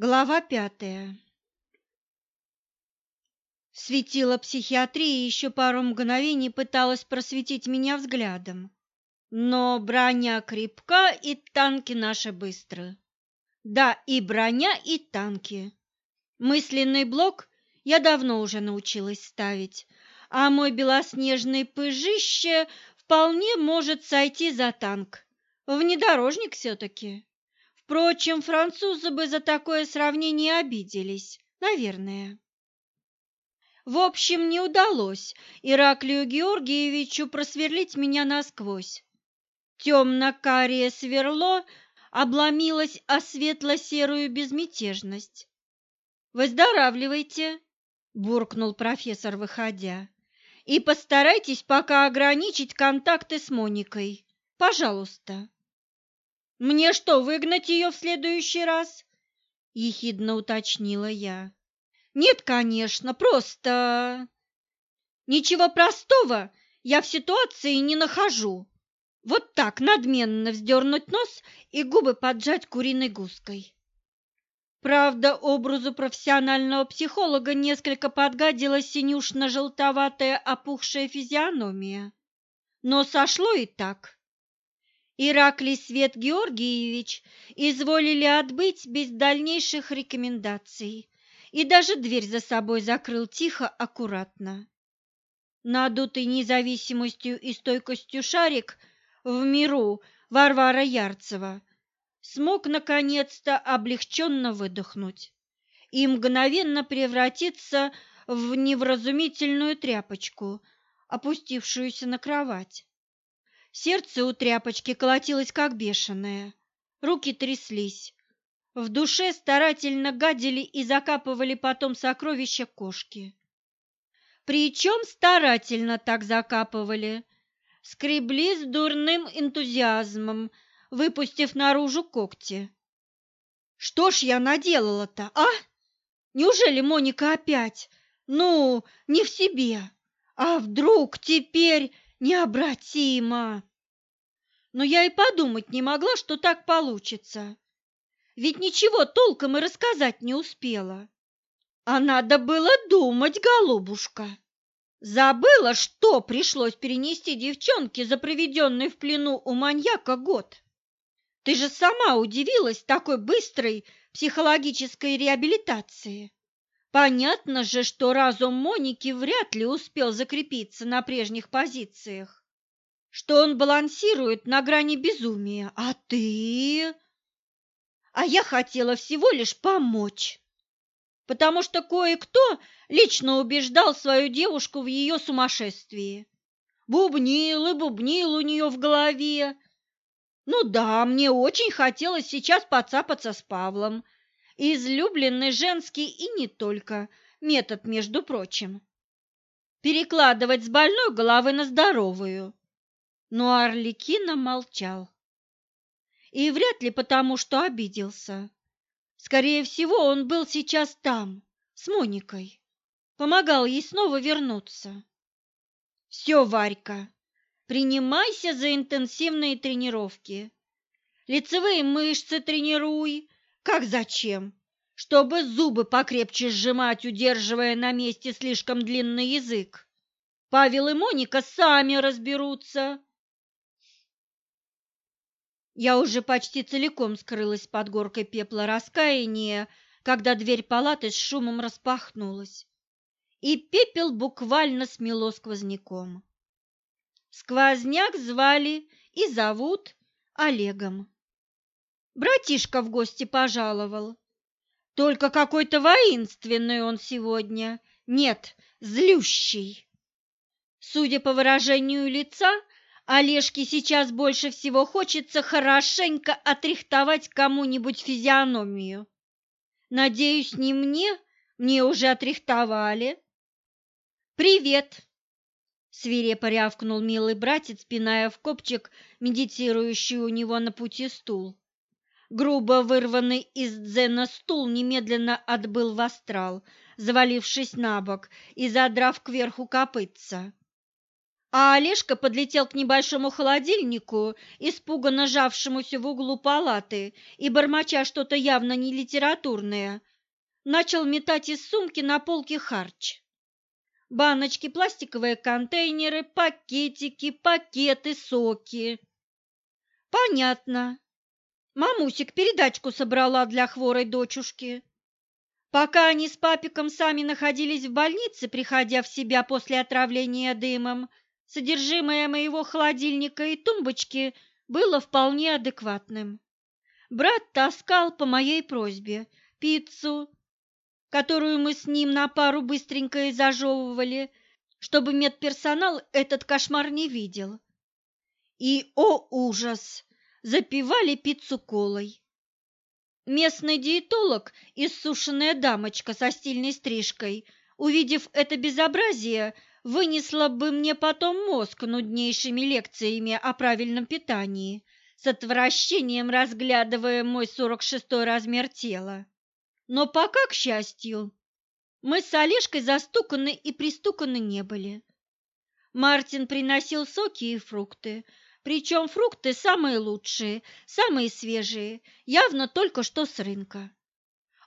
Глава пятая Светило психиатрии еще пару мгновений пыталась просветить меня взглядом. Но броня крепка, и танки наши быстры. Да, и броня, и танки. Мысленный блок я давно уже научилась ставить, а мой белоснежный пыжище вполне может сойти за танк. Внедорожник все-таки. Впрочем, французы бы за такое сравнение обиделись, наверное. В общем, не удалось Ираклию Георгиевичу просверлить меня насквозь. Темно-карие сверло обломилось о светло-серую безмятежность. «Выздоравливайте!» – буркнул профессор, выходя. «И постарайтесь пока ограничить контакты с Моникой. Пожалуйста!» Мне что, выгнать ее в следующий раз? ехидно уточнила я. Нет, конечно, просто ничего простого я в ситуации не нахожу. Вот так надменно вздернуть нос и губы поджать куриной гуской. Правда, образу профессионального психолога несколько подгадила синюшно-желтоватая опухшая физиономия. Но сошло и так. Ираклий Свет Георгиевич изволили отбыть без дальнейших рекомендаций и даже дверь за собой закрыл тихо, аккуратно. Надутый независимостью и стойкостью шарик в миру Варвара Ярцева смог наконец-то облегченно выдохнуть и мгновенно превратиться в невразумительную тряпочку, опустившуюся на кровать. Сердце у тряпочки колотилось как бешеное, руки тряслись. В душе старательно гадили и закапывали потом сокровища кошки. Причем старательно так закапывали, скребли с дурным энтузиазмом, выпустив наружу когти. Что ж я наделала-то, а? Неужели Моника опять? Ну, не в себе. А вдруг теперь необратимо? но я и подумать не могла, что так получится. Ведь ничего толком и рассказать не успела. А надо было думать, голубушка. Забыла, что пришлось перенести девчонке за проведенный в плену у маньяка год. Ты же сама удивилась такой быстрой психологической реабилитации. Понятно же, что разум Моники вряд ли успел закрепиться на прежних позициях что он балансирует на грани безумия, а ты... А я хотела всего лишь помочь, потому что кое-кто лично убеждал свою девушку в ее сумасшествии. Бубнил и бубнил у нее в голове. Ну да, мне очень хотелось сейчас поцапаться с Павлом. Излюбленный женский и не только метод, между прочим. Перекладывать с больной головы на здоровую но Орликина молчал. И вряд ли потому, что обиделся. Скорее всего, он был сейчас там, с Моникой. Помогал ей снова вернуться. Все, Варька, принимайся за интенсивные тренировки. Лицевые мышцы тренируй. Как зачем? Чтобы зубы покрепче сжимать, удерживая на месте слишком длинный язык. Павел и Моника сами разберутся. Я уже почти целиком скрылась под горкой пепла раскаяния, когда дверь палаты с шумом распахнулась, и пепел буквально смело сквозняком. Сквозняк звали и зовут Олегом. Братишка в гости пожаловал. Только какой-то воинственный он сегодня. Нет, злющий. Судя по выражению лица, Олежке сейчас больше всего хочется хорошенько отрихтовать кому-нибудь физиономию. Надеюсь, не мне, мне уже отрихтовали. «Привет!» — свирепо рявкнул милый братец, пиная в копчик медитирующий у него на пути стул. Грубо вырванный из дзена стул немедленно отбыл в астрал, завалившись на бок и задрав кверху копытца. а Олежка подлетел к небольшому холодильнику, испуганно жавшемуся в углу палаты, и, бормоча что-то явно не литературное, начал метать из сумки на полке харч. Баночки, пластиковые контейнеры, пакетики, пакеты, соки. Понятно. Мамусик передачку собрала для хворой дочушки. Пока они с папиком сами находились в больнице, приходя в себя после отравления дымом, Содержимое моего холодильника и тумбочки было вполне адекватным. Брат таскал по моей просьбе пиццу, которую мы с ним на пару быстренько и зажевывали, чтобы медперсонал этот кошмар не видел. И, о ужас, запивали пиццу колой. Местный диетолог, иссушенная дамочка со стильной стрижкой, увидев это безобразие, вынесла бы мне потом мозг нуднейшими лекциями о правильном питании, с отвращением разглядывая мой сорок шестой размер тела. Но пока, к счастью, мы с Олежкой застуканы и пристуканы не были. Мартин приносил соки и фрукты, причем фрукты самые лучшие, самые свежие, явно только что с рынка.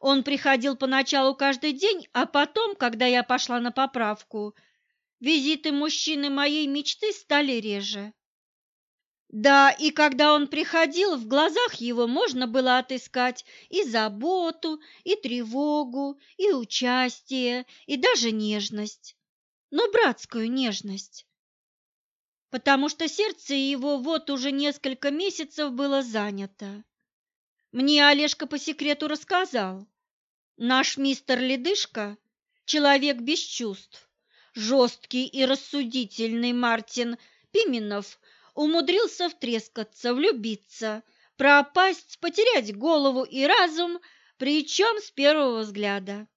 Он приходил поначалу каждый день, а потом, когда я пошла на поправку – Визиты мужчины моей мечты стали реже. Да, и когда он приходил, в глазах его можно было отыскать и заботу, и тревогу, и участие, и даже нежность. Но братскую нежность. Потому что сердце его вот уже несколько месяцев было занято. Мне Олежка по секрету рассказал. Наш мистер Ледышка – человек без чувств жесткий и рассудительный Мартин Пименов умудрился втрескаться, влюбиться, пропасть, потерять голову и разум, причем с первого взгляда.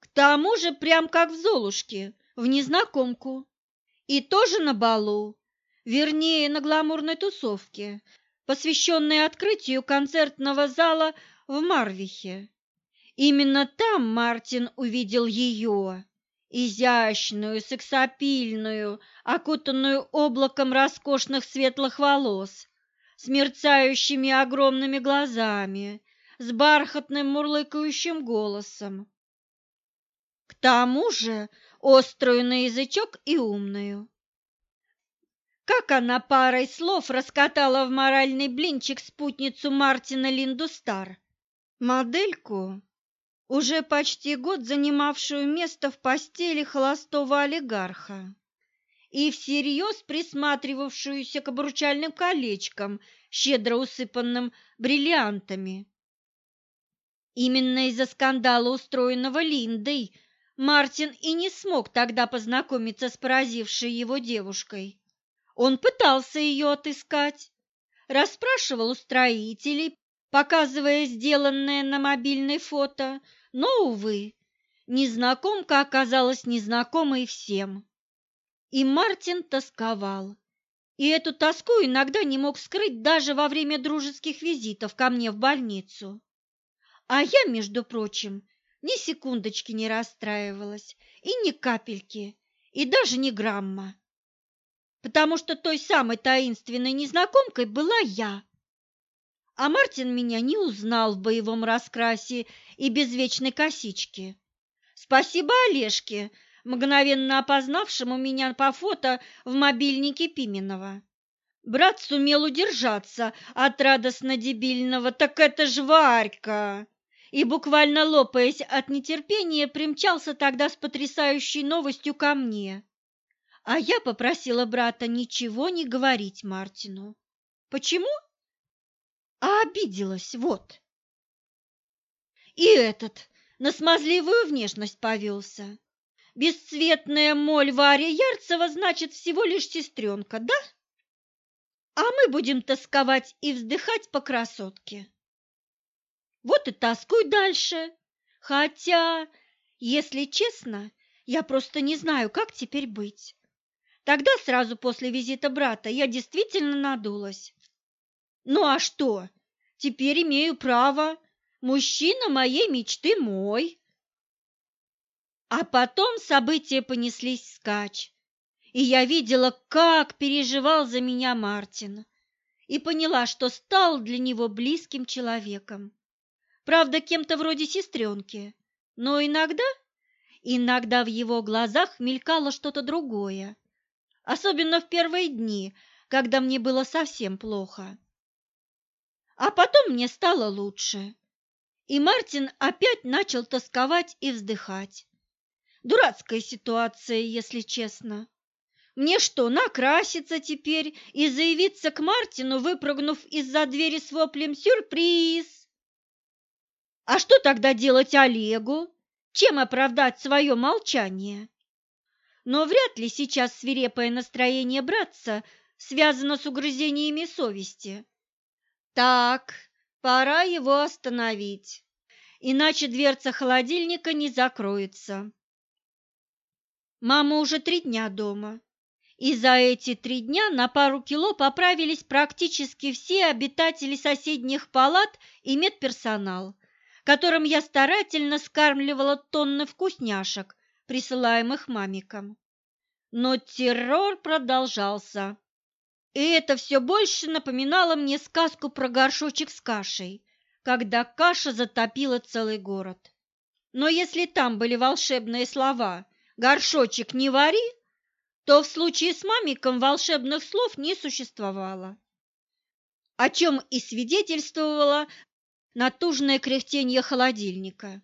К тому же прям как в Золушке, в незнакомку. И тоже на балу, вернее, на гламурной тусовке, посвященной открытию концертного зала в Марвихе. Именно там Мартин увидел ее изящную, сексапильную, окутанную облаком роскошных светлых волос, с мерцающими огромными глазами, с бархатным мурлыкающим голосом. К тому же острую на язычок и умную. Как она парой слов раскатала в моральный блинчик спутницу Мартина Линду Стар, модельку, уже почти год занимавшую место в постели холостого олигарха и всерьез присматривавшуюся к обручальным колечкам, щедро усыпанным бриллиантами. Именно из-за скандала, устроенного Линдой, Мартин и не смог тогда познакомиться с поразившей его девушкой. Он пытался ее отыскать, расспрашивал у строителей, показывая сделанное на мобильной фото, но, увы, незнакомка оказалась незнакомой всем. И Мартин тосковал. И эту тоску иногда не мог скрыть даже во время дружеских визитов ко мне в больницу. А я, между прочим, ни секундочки не расстраивалась, и ни капельки, и даже ни грамма. Потому что той самой таинственной незнакомкой была я, а Мартин меня не узнал в боевом раскрасе и без вечной косички. Спасибо Олежке, мгновенно опознавшему меня по фото в мобильнике Пименова. Брат сумел удержаться от радостно-дебильного «так это ж Варька!» И, буквально лопаясь от нетерпения, примчался тогда с потрясающей новостью ко мне. А я попросила брата ничего не говорить Мартину. Почему? а обиделась, вот. И этот на смазливую внешность повелся. Бесцветная моль Варя Ярцева значит всего лишь сестренка, да? А мы будем тосковать и вздыхать по красотке. Вот и тоскуй дальше. Хотя, если честно, я просто не знаю, как теперь быть. Тогда сразу после визита брата я действительно надулась. Ну а что? Теперь имею право. Мужчина моей мечты мой. А потом события понеслись скач. и я видела, как переживал за меня Мартин, и поняла, что стал для него близким человеком. Правда, кем-то вроде сестренки, но иногда, иногда в его глазах мелькало что-то другое, особенно в первые дни, когда мне было совсем плохо. А потом мне стало лучше, и Мартин опять начал тосковать и вздыхать. Дурацкая ситуация, если честно. Мне что, накраситься теперь и заявиться к Мартину, выпрыгнув из-за двери с воплем «Сюрприз!» А что тогда делать Олегу? Чем оправдать свое молчание? Но вряд ли сейчас свирепое настроение братца связано с угрызениями совести. Так, пора его остановить, иначе дверца холодильника не закроется. Мама уже три дня дома, и за эти три дня на пару кило поправились практически все обитатели соседних палат и медперсонал, которым я старательно скармливала тонны вкусняшек, присылаемых мамиком. Но террор продолжался. И это все больше напоминало мне сказку про горшочек с кашей, когда каша затопила целый город. Но если там были волшебные слова горшочек не вари, то в случае с мамиком волшебных слов не существовало, о чем и свидетельствовало натужное кряхтенье холодильника.